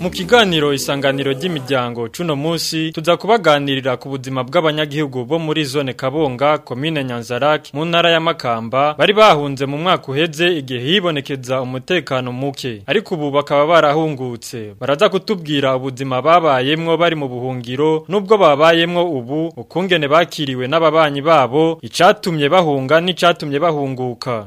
mu kiganiro isanganiro ry'imiryango cuno munsi tuza kubaganirira ku buzima bw'abanyagihugu bo muri zone kabonga komine nyanzarake mu ntara ya makamba bari bahunze mu mwaka uheze igihe hibonekeza umutekano muke ariko ubu bakaba barahungutse baraza kutubwira ubuzima babayemwo bari mu buhungiro nubwo babayemwo ubu ukungene bakiriwe n'ababanyi babo icatumye bahunga n'icatumye bahunguka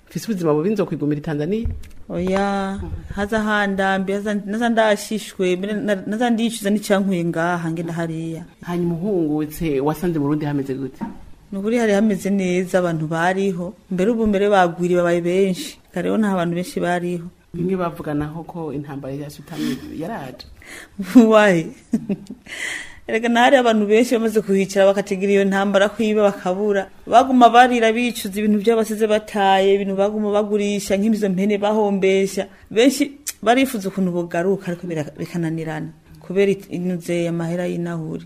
mfise ubuzima bubi nzo kwigumira tanzaniya oya haza handambi naza ndashishwe naza ndicuza n'icankuye ngaha ngenda hariya hanyuma uhungutse wasanze mu rundi hameze gute nuburi hari hameze neza abantu bariho mbere ubumere bagwiriye babaye benshi kare rero nta bantu benshi bariho bimwe bavuga ko intambara ya sutami yaraje waye erega nahari abantu benshi bamaze kuhicara bakategera iyo ntambara kwiba bakabura baguma barira bicuza ibintu by'abasize bataye ibintu baguma bagurisha nk'izo mpene bahombesha benshi barifuza ukuntu bugaruka ariko bikananirana kubera inuze amahera y'inahuri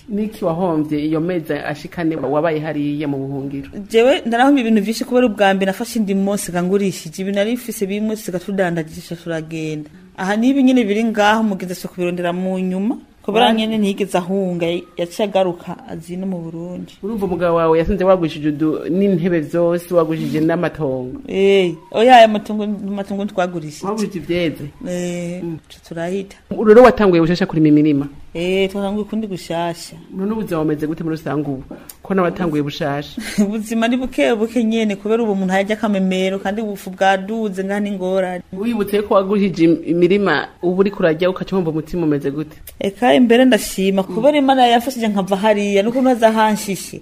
niki wahombye iyo mezi ashikane wabaye hariya mu buhungiro jewe ndarahomba ibintu vyinshi kubera ubwa mbere nafashe indi munsi ngangurishije ibintu nari mfise bimwe tusiga turagenda aha n'ibi nyine biri ngaho umugezi si kubirondera mu nyuma kubera nyine ntiyigeze ahunga yaciye agaruka azi no mu burundi urumva umugabo wawe yasanze wagurishije n'intebe zose wagurishije n'amatongo eee eh, oya oh, aya matungo ntitwagurishije wagurishije ibyeze eh, mm. turahita rero watanguye gushasha kurima imirima eee eh, twatanguye ukundi gushasha none bumeze gute muri rusange ubu ko n'abatanguye bushasha ubuzima ni buke buke nyene kubera ubu umuntu yajya akamemero kandi ubufu bwaduze ngana ingorane wibutse ko waguhije imirima ubu uriko urajya ukaca umutima umeze gute eka imbere ndashima kubera imana yafashije nkava hariya n'ukuntu haza hanshishe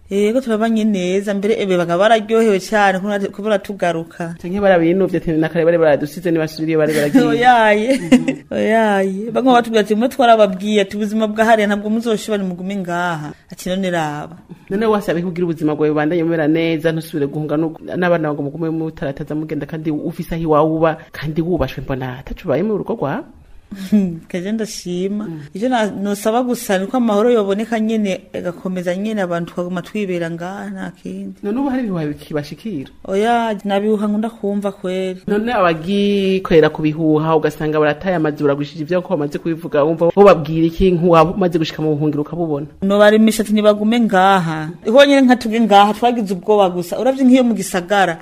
yego turabanye neza mbere ebe bagaba bararyohewe cyane kubura tugaruka canke barabinovye tene nakare bare baradusize nibasubiriye bare baragiye oyaye mm-hmm. oyaye bamwe batubwira ati mwe ati ubuzima bwa hariya ntabwo muzoshobora mugume ngaha ati none raba none wasabe kugira ubuzima bwawe bubandanye mumera neza ntusubire guhunga n'abana bawe mugume mutarataza mugenda kandi ufise aho iwawe uba kandi wubashwe mbona atacubayemo urugo rwawe kaje ndashima icyo nosaba gusa ni uko amahoro yoboneka nyine agakomeza nyine abantu tukaguma twibera ngaha nta kindi none hari bashikira oya nabihuha nkunda kumva kweri none abagikorera ku bihuha ugasanga barataye amazi buragurishije ibyo bamaze kubivuga wumva bo babwira iki nk'uwamaze gushika mu buhungiro ukabubona nubare ati ntibagume ngaha honyine nka tubwe ngaha twagize ubwoba gusa urabye nk'iyo mu gisagara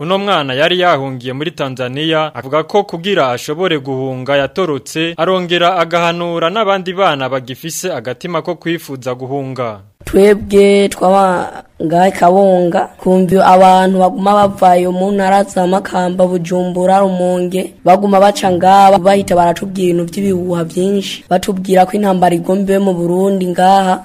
uno mwana yari yahungiye muri tanzania avuga ko kugira ashobore guhunga yatorotse arongera agahanura n'abandi bana bagifise agatima ko kwifuza guhunga twebwe twabanga kabunga kumva abantu baguma bavayo mu ntara za makamba bujumbura rumonge baguma baca ngaba bahita baratubwira ibintu by'ibihuha byinshi batubwira ko intambara igombe mu burundi ngaha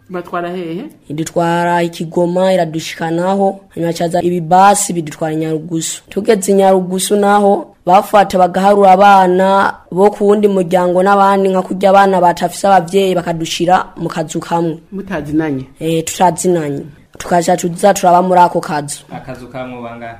batwara hehe idutwara ikigoma iradushikanaho hanyuma caza ibibasi bidutwara nyarugusu tugeze nyarugusu naho bafata bagaharura abana bo ku wundi muryango n'abandi nka kurya abana batafise ababyeyi bakadushira mu kazu kamwe mutazinanye eh tutazinanye tuza turaba muri ako kazu akazu ka mwubanga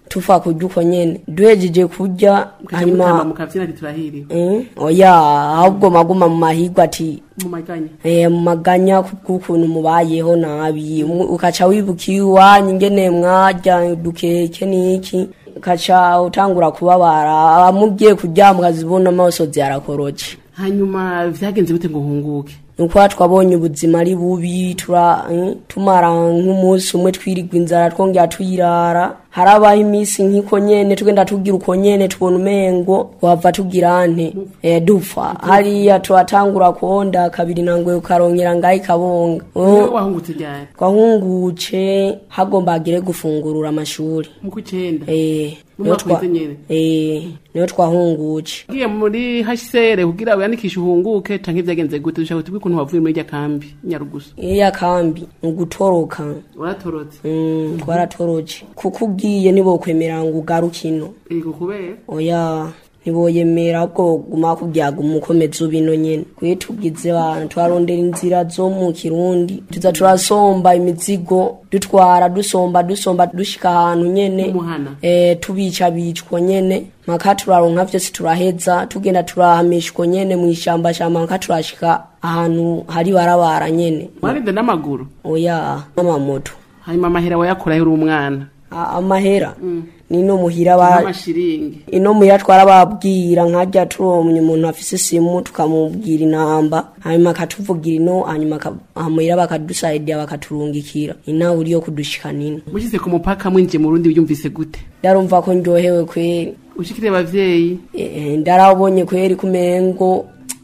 tufa kurya uko nyene duhejeje hanyuma oya ahubwo maguma eh, mu mahigwa ati mu maganya kubw'ukuntu mubayeho nabi ukaca wibuka iwanyu ingene mwarya dukeke n'iki ukaca utangura kubabara abamugiye kuryama ukazibona amaso ziyarakoroce hanyuma byagenze bite ngo hunguke nuko twabonye ubuzima ari bubi eh, tumara nk'umunsi umwe twirirwa inzara twongera tuyirara harabaho iminsi nk'iko nyene tugenda tugira uko nyene tubona umengo wava tugirane e, eh, dupfa hariya tuhatangura konda kabiri nangwe ukarongera ngayi kabonga oh. twahunguce hagomba agire gufungurura amashuri eh niyo eh, twahunguce ngiye muri hasisere kugira wiyandikishe uhunguke canke vyagenze gute dushaka kutubwira ukuntu wavuye muri irya kambi nyarugusa irya kambi ni ugutoroka waratorotse mm, twaratoroje kuko ugiye ntibokwemerera ngo ugaruke ino oya ntiboyemera ko guma kubyaga umukomezo ubino nyene kwe tubwize abantu twarondera inzira zo mu kirundi tuza turasomba imizigo dutwara dusomba dusomba dushika ahantu nyene eh, tubica bicwa nyene maka turaronka vyose turaheza tugenda turahamishwa nyene mu ishyamba shamba maka turashika ahantu hari barabara nyene warinde n'amaguru oya n'amamoto hanyuma amahera wayakorayo uri umwana amahera mm. nino muhira ino muhira twarababwira nkajya turomye umuntu afise simu tukamubwira inamba hanyuma akatuvugira ino hanyuma amuhira bakadusayidira bakaturungikira inawe uriyo kudushikana ino mushyize ku mupaka mwinjiye mu rundi yumvise gute ndarumva ko ndyohewe kweri ushikire ababyeyi eh e, ndarabonye kweri kumengo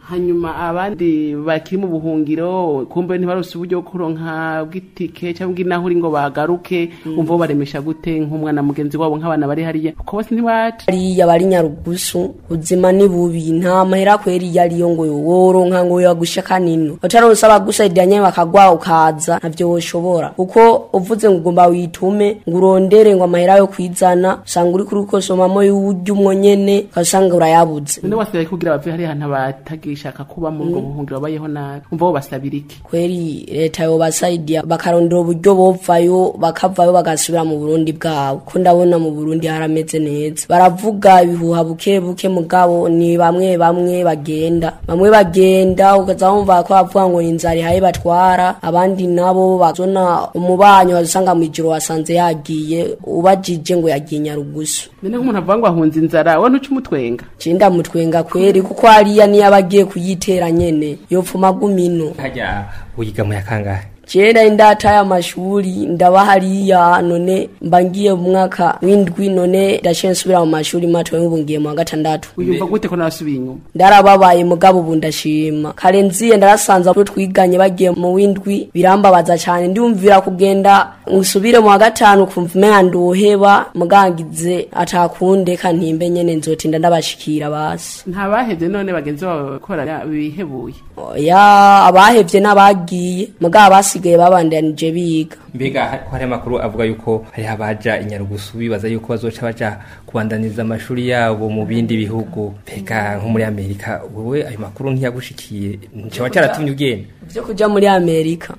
hanyuma abandi bakiri mu buhungiro kumbe ntibarose uburyo bwo kuronka bw'itike cyangwa inaho uri ngo bagaruke mm. umva baremesha gute nk'umwana mugenzi wabo nk'abana bari hariya kuko bose ntibaca hariya bari nyarugusu ubuzima ni bubi nta mahera kweri yariyo ngo yoronka ngo yagusha kanino bataronse abagusaidanye bakagwa ukaza ntavyo woshobora kuko uvuze ngo ugomba witume ngo urondere ngo amahera yo kwizana usanga uri kuri kosomamo y'uburyo umwo nyene ukasanga urayabuze none wasigaye kugira bave hariya ntabatagi bishaka kuba muri ubwo mm. buhungiro babayeho nabi umva basabira iki kweri leta yobasaidia bakarondera uburyo bovayo bakavayo bagasubira mu burundi bwabo ko ndabona mu burundi harameze neza baravuga ibihuha buke buke mugabo ni bamwe bamwe bagenda bamwe bagenda ukaza wumva ko bavuga ngo ni inzara ihaye batwara abandi nabo bazona umubanyi wasanga mu ijoro wasanze yagiye ubajije ngo yagiye nyarugusu none nk'umuntu avuga ngo ahunze inzara we ntuca umutwenga cendamu mutwenga kweri kuko hariya niyo abagiye kuyitera nyene yopfuma gumino harya uyiga mu yakangahe nari indata amashuri ndaba hariya none mbangiye mu mwaka w'indwi none ndashe nsubira mu mashuri mato y'ubu ngiye mu wa gatandatu uyumva gute ko nasubiye inyuma ndarababaye mugabo ubu ndashima kare nziye ndarasanze abo twiganye bagiye mu w'indwi birambabaza cyane ndiyumvira kugenda nsubire mu wa gatanu kumva umenya nduheba mugangize atakunde kantimbe nyene nzotinda ndabashikira basi ntabahevye none bagenzi bawe bakora bihebuye oya abahevye n'abagiye mugabo basi basigaye babandanije biga mbega hari amakuru avuga yuko hari abaja inyarugusu bibaza yuko bazoca baja kubandaniza amashuri yabo mu bindi bihugu mbega nko muri amerika wowe ayo makuru ntiyagushikiye nkiba cyaratumye ugenda byo kujya muri amerika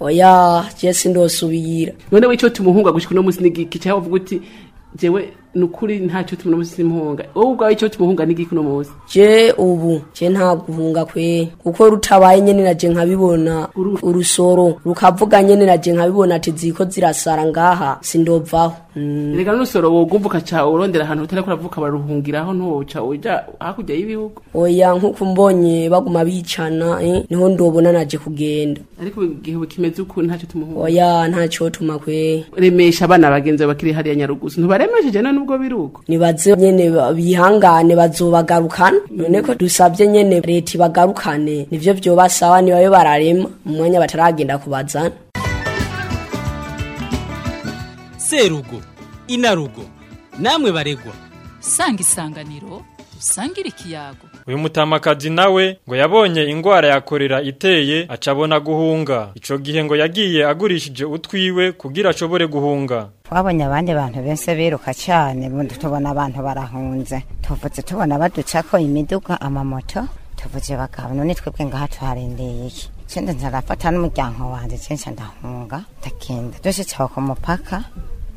oya je sindosubira none we ico tumuhunga gushika uno munsi ni giki uvuga uti jewe nukuri ntacyo tubona munsi wowe ubwawe cyo tumuhunga n'igiki no munsi je ubu je nta guhunga kwe kuko rutabaye nyene naje nkabibona urusoro rukavuga nyene naje nkabibona ati ziko zirasara ngaha sindovaho mm. rega n'urusoro wogumvuka ca urondera ahantu utariko uravuka baruhungiraho ntuwoca uja hakurya y'ibihugu oya nk'uko mbonye baguma bicana eh? niho ndobona naje kugenda ariko igihe kimeze uku ntacyo tumuhunga oya ntacyo tuma kwe remesha abana bagenzi bakiri hariya nyarugusu ntubaremesheje none nubwo biri uko nibaze nyene bihangane bazobagarukana none ko dusabye nyene leta ibagarukane nivyo vyobasaba nibabe bararema mu bataragenda kubazana serugo inarugo namwe baregwa sanga isanganiro dusangire ikiyago uyu mutamakazi nawe ngo yabonye indwara yakorera iteye acabona guhunga ico gihe ngo yagiye agurishije utwiwe kugira ashobore guhunga twabonye abandi bantu benshi biruka cyane tubona abantu barahunze tuvutse tubona baducako imiduga amamoto tuvuze bagabo none twebwe ngaha tuharindiriye iki ikindi nzarafata n'umuryango wanjye cyinshi ndahunga ndagenda dushitse ku mupaka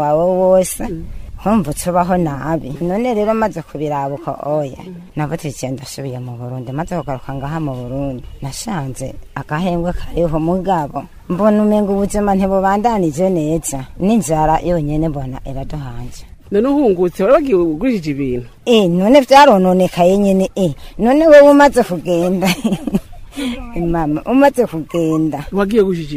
wawe wose mm. twumvutse ubaho nabi none rero maze kubirabuka oya nabwo tugiye mu burundi maze kugaruka ngaha mu burundi nasanze agahengwe kariho mugabo mbona umenga ubuzima ntibubandanije neza n'inzara yonyine mbona iraduhanje none uhungutse wari wagiye ugurishije ibintu eh none byarononekaye nyine eh none wowe umaze kugenda mama umaze kugenda wagiye gujije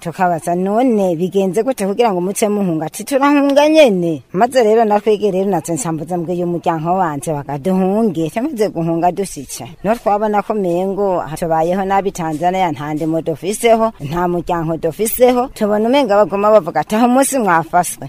tukabaza none bigenze gute kugira ngo umutse muhunga ati turahunga nyene maze rero natwege rero natwe nsambuza mbwiye umuryango wanje bakaduhunge tumaze guhunga dusica no twabona ko mengo tubayeho nabi Tanzania nta dufiseho nta muryango dufiseho bayiseho tubona umenga bagoma bavuga ati aho munsi mwafaswe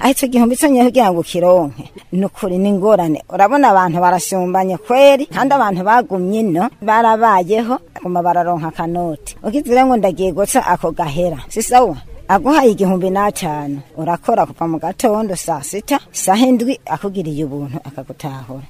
ahitse igihumbi cyo kugira ngo ukironke ni ukuri n'ingorane urabona abantu barasumbanye kweri kandi abantu bagumye ino barabayeho baguma bararonka akanoti ukizire ngo ndagiye guca ako gahera si sawa aguhaye igihumbi n'atanu urakora kuva mu gatondo saa sita saa indwi akugiriye ubuntu akagutahura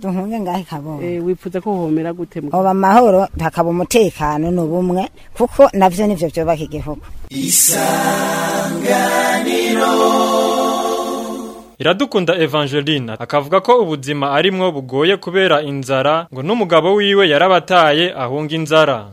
duhunge ngahe kabonga eh, wifuza ko homera gute mu oba amahoro hakaba umutekano n'ubumwe kuko navyo nivyo byubaka igihugu isanganiro iradukunda evangelina akavuga ko ubuzima arimwo bugoye kubera inzara ngo n'umugabo wiwe yarabataye ahunga inzara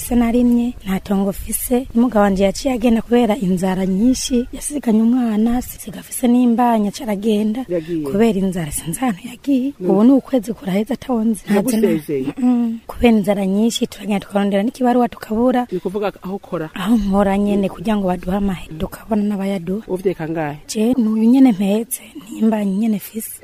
mfise narimye nta tongo mfise n'umugabo wanje yaciye agenda kubera inzara nyinshi yasiganye umwana sigafise n'imbanya caragenda kubera inzara sinzano yagiye ubu ni ukwezi kuraheza atonze mm, kubera inzara nyinshi turagenda tukarondera n'ikibaruwa tukabura ni kuvuga aho ukora aho nkora nyene kugira ngo baduhe amahera tukabona n'abayaduha uvyeka ngahe je n'uyu nyene mpetse nimba nyene fise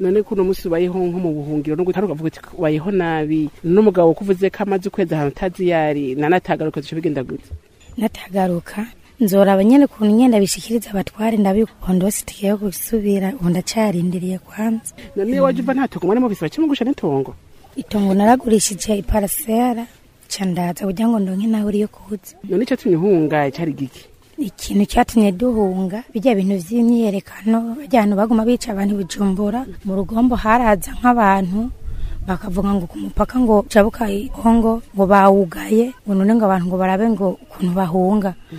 none kuno munsi ubayeho nko mu buhungiro no gutara ukavuga uti ubayeho nabi n'umugabo ukuvuze ko amaze ukwezi ahantu utazi yari nanatagaruka duce bigenda gutya natagaruka nzora abanyene kuntu ngenda bishikiriza abatware ndabikunda bose gusubira ubu ndacarindiriye kwanza none iyo wajya uva nta tungo mwarimo bisaba kimwe gusha n'itongo itongo naragurishije iparasera ca ndaza kugira ngo ndonke naho uriyo kuza none ico tumye uhungaye cari giki ikintu cyatumye duhunga bijya bintu by'imyiyerekano bajya baguma bica abantu bijumbura mu rugombo haraza nk'abantu bakavuga ngo ku mupaka ngo cabuka ihongo ngo bawugaye ngo none ngo abantu ngo barabe ngo ukuntu bahunga mm.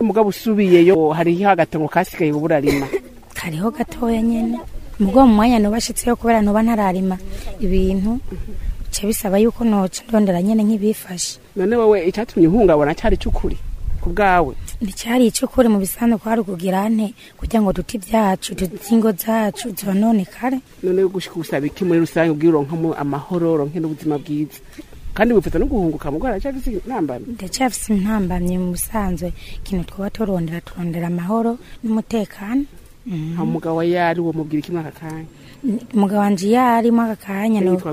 umugabo usubiyeyo hariho agatego kasigaye ubu kariho gatoya nyine ubwo mu mwanya nubashitseho kubera nuba ntararima ibintu bica bisaba yuko noca ndondera nyine nk'ibifashe none wowe icyatumye uhungabona cyari cy'ukuri ku bwawe nticyari icy'ukuri mu bisanzwe kwari ukugira ane kugira ngo duti byacu ingo zacu zononekare none gushika gusaba iki muri rusange ubwira uronkamo amahoro uronke n'ubuzima bwiza kandi wipfuza no guhunguka mu rwanda cyangwa se intambamyi ndacyafise intambamyi mu busanzwe ikintu twaba turondera turondera amahoro n'umutekano nta mm-hmm. mugabo yari uwo mubwira iki mwaka kanya umugabo wanjye yari mwaka kanya yitwa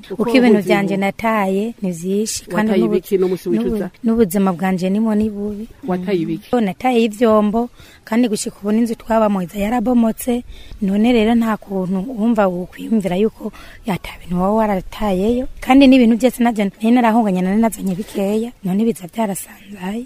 uko ibintu byanjye nataye ntibyinshi kandi n'ubuki ikintu musubicuza n'ubuzima bwanjye nimo ni bubi wataye ibiki nataye ivyombo kandi gushika inzu n'inzu twabamwiza yarabomotse none rero nta kuntu wumva wokwiyumvira yuko yata bintu wowe waratayeyo kandi n'ibintu byose navyo nari narahunganye nari nazanye bikeya none biza byarasanzaye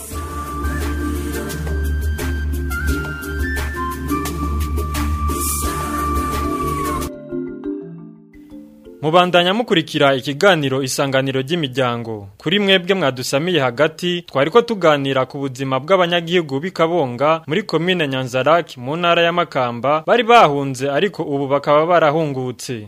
mubandanya mukurikira ikiganiro isanganiro ry'imiryango kuri mwebwe mwadusamiye hagati twari ko tuganira ku buzima bw'abanyagihugu b'ikabonga muri komine nyanzaraki mu ntara y'amakamba bari bahunze ariko ubu bakaba barahungutse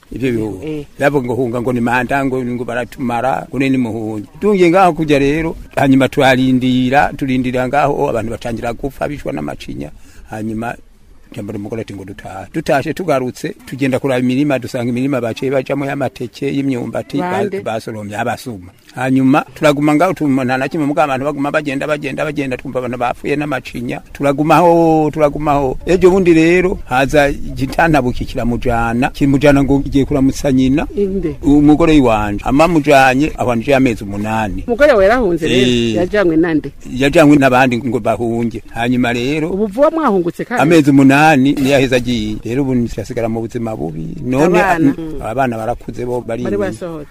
ibyo bihuha byavuga eh. ngo hunga ngo ni manda ngo baratumara ngo ni muhunge tungiye ngaho hakurya rero hanyuma tuharindira turindira ngaho abantu batangira gupfa bishwa n'amacinya hanyuma cyambara umugore ati ngo dutahe dutashe tugarutse tugenda kuraba imirima dusanga imirima baciye bajamo y'amateke y'imyumbati basoromye abasuma hanyuma turaguma ngaho tumana na kimwe mugabo abantu baguma bagenda bagenda bagenda twumva abantu bapfuye n'amacinya turagumaho turagumaho ejo bundi rero haza igitantabukikira kiramujana kimujana ngo igiye kuramutsa nyina umugore iwanje ama mujanye ahwanije amezi umunani umugore werahunze rero eh. yajanywe nande yajanywe n'abandi ngo bahunge hanyuma rero ubuvuwa mwahungutse kandi amezi umunani niyo aheza agiye rero ubu nsigasigara mu buzima bubi none abana barakuze bo bari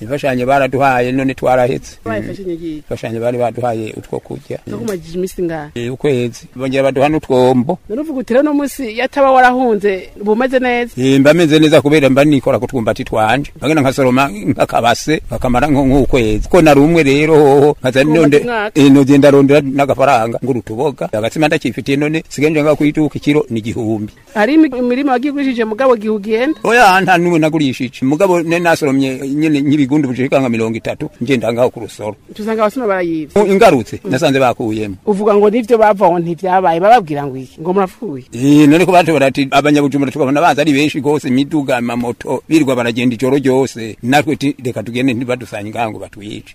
ifashanye baraduhaye none twarahetse mm. ifashanye bari baduhaye utwo kurya eh, ukwezi bongera baduha n'utwombo nuruvuga uti rero no munsi yataba warahunze mumeze bumeze neza eh mbameze neza kubera mba nikora kutwumbati twanje bagenda nkasoroma nkakabase bakamara nko nk'ukwezi ko narumwe rero hoho nkaza nonde ino eh, genda rondera n'agafaranga ngurutuboga agatsima ndakifitiye none sigenje nga kwituka ikiro ni gihumbi ari imirimo wagigurishije mugabo gihugenda oya nta numwe nagurishije mugabo ne nasoromye nyene nkibigundu bujika nka 30 ngenda ngaho ku rusoro tuzanga abasuma barayivye oh, ingarutse nasanze bakuyemo uvuga ngo nivyo bavaho ntivyabaye bababwira ngo iki ngo murapfuye eh none ko batu barati abanyabujumbura tukabona baza ari benshi gose imiduga amamoto birwa baragenda ijoro ryose natwe reka tugende ntibadusanye ingango batuyice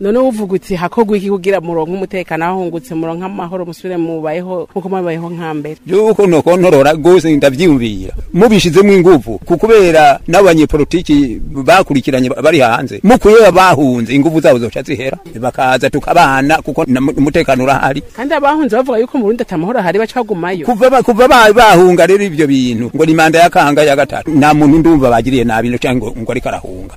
none uvuga uti hakogwa iki kugira muronka umutekano ahungutse muronka amahoro musubire mubayeho nkuko mwabayeho nka mbere yuko no kontorora gose ndavyiyumvira mubishizemo ingufu kukubera n'abanyepolitiki bakurikiranye bari hanze mukwiye bahunze ingufu zabo zoca zihera bakaza tukabana kuko umutekano urahari kandi abahunze bavuga yuko mu Burundi atamahoro ahari bacagumayo kuva kuva bahunga rero ivyo bintu ngo ni manda yakanga ya gatatu nta muntu ndumva yagiriye nabi no cyangwa ngo ari karahunga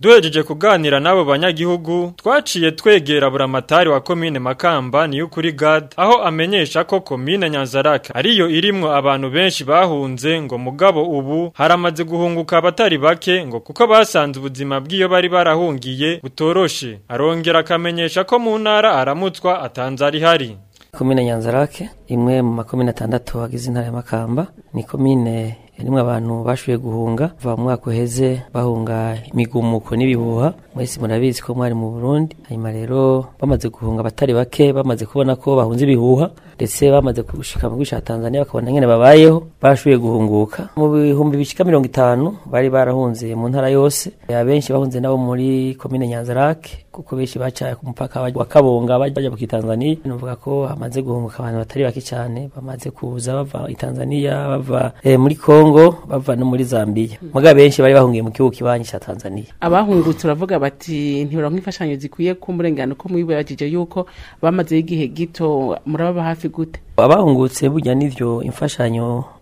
duhejeje kuganira n'abo banyagihugu twaciye twegera buramatari wa komine makamba niyo kuri Brigade aho amenyesha ko komine Nyanzarake ariyo irimo abantu benshi bahunze ngo mugabo ubu haramaze guhunguka abatari bake ngo kuko basanze ubuzima bw'iyo bari barahungiye butoroshe arongera akamenyesha ko mu ntara aramutswa atanzari hari komine Nyanzarake imwe mu makomine atandatu agize intara ya Makamba ni komine nimwe abantu bashoboye guhunga kuva mu mwaka uheze bahunga imigumuko n'ibihuha mwese murabizi ko mwari mu burundi hanyuma rero bamaze guhunga batari bake bamaze kubona ko bahunze ibihuha ndetse bamaze gushika mu gice Tanzania bakabona nyene babayeho bashoboye guhunguka mu bihumbi bishika mirongo itanu bari barahunze mu ntara yose abenshi bahunze nabo muri komine nyanza kuko benshi baca ku mupaka wa kabonga bajya ku Tanzania numvuga ko hamaze guhumuka abantu batari bake cyane bamaze kuza bava i Tanzania bava eh, muri Congo bava no muri Zambia Mugabe benshi bari bahungiye mu kibuga kibanyi cha Tanzania abahungutse uravuga bati ntibura nk'imfashanyo zikwiye ku murengano ko muyibajije yuko bamaze igihe gito muraba hafi gute abahungutse bujya nivyo imfashanyo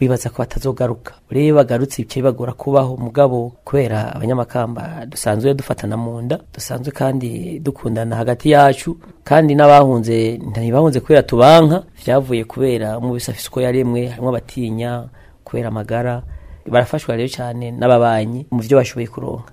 bibaza ko batazogaruka rero bagarutse ibice bibagora kubaho mugabo kubera abanyamakamba dusanzwe dufatana mu nda dusanzwe kandi dukundana hagati yacu kandi n'abahunze ntibahunze kubera tubanka byavuye kubera mu bisafisi uko yaremwe harimo abatinya kubera amagara barafashwa rero cyane n'ababanyi mu byo bashoboye kuronka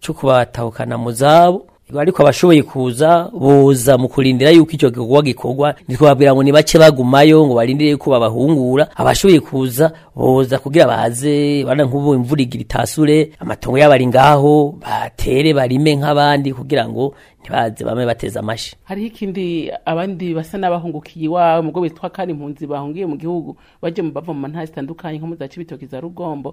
cyo kubatahukana mu zabo ariko abashoboye kuza boza mu kurindira yuko icyo gikorwa gikorwa ntitwabwira ngo ni bagumayo ngo barindire yuko babahungura abashoboye kuza boza kugira baze bana nk'ubu imvura igira itasure amatongo yabo ari ngaho batere barime nk'abandi kugira ngo ntibaze bamwe bateze amashi hariho ikindi abandi basa n'abahungukiye iwawe mu bwo bitwa kandi impunzi bahungiye mu gihugu bajya mu bava mu ntara zitandukanye nko mu za cibitoki za rugombo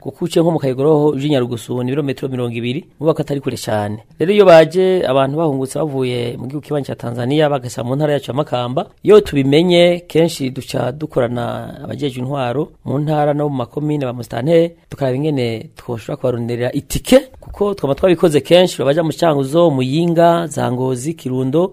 kuko uciye nko mu kayigoroho y'inyarugusu ni ibirometero mirongo ibiri uba atari kure cyane rero iyo baje abantu bahungutse bavuye mu gihugu kibanza cya tanzania bagasa mu ntara ya makamba iyo tubimenye kenshi duca dukorana abajeje intwaro mu ntara no mu makomine ba musitanteri tukaraba ingene twoshobora kubarundira itike kuko twaba twabikoze kenshi babaja mu cyanguzo muyinga zangozi kirundo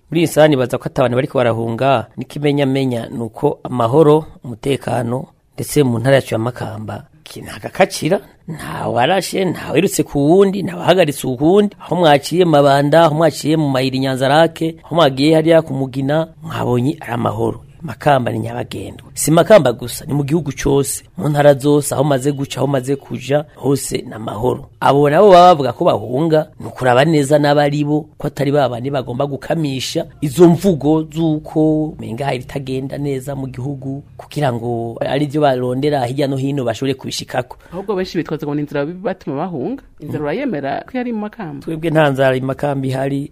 muri iyi saha nibaza ko abantu bari barahunga n'ikimenyamenya ni uko amahoro umutekano ndetse mu ntara yacu amakamba makamba nagakacira ntawarashe ntawerutse ku wundi ntawahagaritse ukundi aho mwaciye mabanda aho mwaciye mu mayiri nyanzarake aho mwagiye hariya ku mugina mwabonye ari amahoro makamba ni nyabagendwa si makamba gusa ni mu gihugu cyose mu ntara zose aho maze guca aho maze kuja hose na mahoro abo nabo baba bavuga ko bahunga kuraba neza n'abari bo ko atari babani bagomba gukamisha izo mvugo zuko menga hari itagenda neza mu gihugu kugira ngo ari byo barondera hirya no hino bashobore kubishikako ahubwo benshi bitwaza ngo inzira batuma bahunga inzira mm. urayemera ko yari mu makamba twebwe nta nzara makamba ihari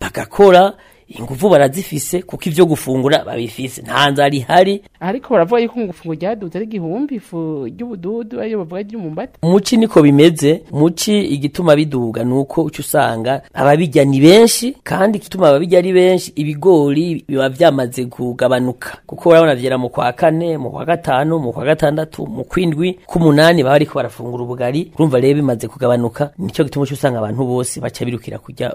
bagakora ingufu barazifise kuko ivyo gufungura babifise nta nzara ihari ariko baravuga yuko gufungura ryaduze ari igihumbi ifu ry'ubududu ariyo bavuga ry'umumbati muci niko bimeze muci igituma biduga nuko ucu usanga ababijya ni benshi kandi igituma ababijya ari benshi ibigori biba byamaze kugabanuka kuko urabona vyera mu kwa kane mu kwa gatanu mu kwa gatandatu mu kwindwi k'umunani baba ariko barafungura ubugari urumva rero bimaze kugabanuka nico gituma uca usanga abantu bose baca birukira kujya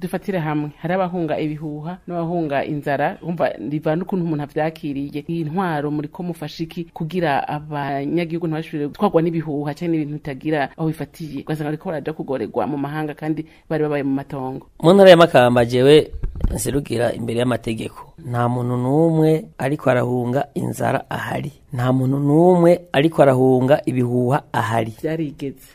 dufatire hamwe hari abahunga ibihuha n'abahunga inzara umva rivana ukuntu umuntu avyakiriye iyi ntwaro muriko mufasha iki kugira abanyagihugu ntibashobore gutwarwa n'ibihuha cyangwa n'ibintu bitagira aho bifatiye ugasanga bariko baraja kugorerwa mu mahanga kandi bari babaye mu matongo mu ntara ya makamba jewe nserugira imbere y'amategeko nta muntu n'umwe ariko arahunga inzara ahari nta muntu n'umwe ariko arahunga ibihuha ahari byarigeze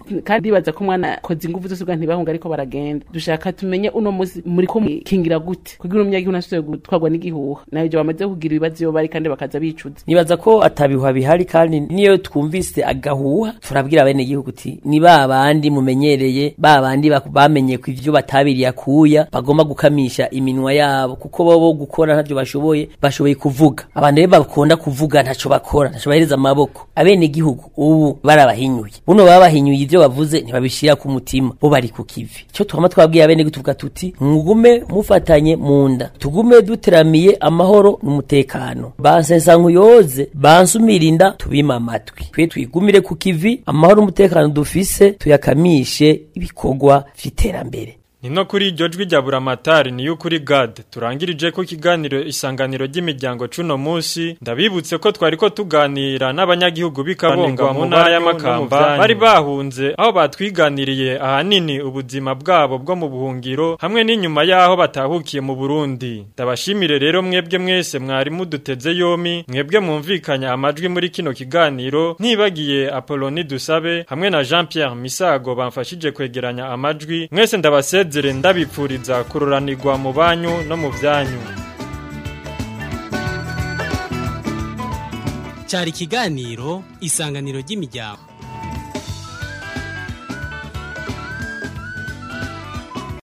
kandi bibaza ko mwana koze ingufu zose ubwa ntibahunga ariko baragenda dushaka tumenye uno munsi muri ko kingira gute kugira umunyagihugu ntashobore gutwarwa n'igihuha nabyo bamaze kugira ibibazo bari kandi bakaza bicuza nibaza ko atabihuha bihari kandi kandi niyo twumvise agahuha turabwira abenegihugu uti ni ba bandi mumenyereye ba bandi bamenye ku ibyo batabiriye akuya bagomba gukamisha iminwa yabo kuko bobo gukora ntavyo bashoboye bashoboye kuvuga abantu rero bakunda kuvuga ntaco bakora ntaco bahereza amaboko abenegihugu ubu barabahinyuye buno babahinyuye ibyo bavuze ntibabishyira ku mutima bo bari ku kivi ico twama twabwiye abenegihugu tuvuga tuti mugume mufatanye mu nda tugume duteramiye amahoro n'umutekano bansesa nkuyoze bansumirinda tubime amatwi twe twigumire ku kivi amahoro umutekano dufise tuyakamishe ibikorwa vy'iterambere Nino kuri iryo jwi rya buramatari niyo kuri gad turangirije ko kiganiro isanganiro ry'imiryango cuno munsi ndabibutse ko twari ko tuganira n'abanyagihugu bikabonga mu ntara y'amakamba bari bahunze aho batwiganiriye ahanini ubuzima bwabo bwo mu buhungiro hamwe n'inyuma yaho batahukiye mu Burundi ndabashimire rero mwebwe mwese mwari muduteze yomi mwebwe mumvikanya amajwi muri kino kiganiro nibagiye Apoloni dusabe hamwe na Jean Pierre Misago bamfashije kwegeranya amajwi mwese ndabaseze ntimuzigere ndabipfuriza kururanirwa mu banyu no mu byanyu cyari ikiganiro isanganiro ry'imiryango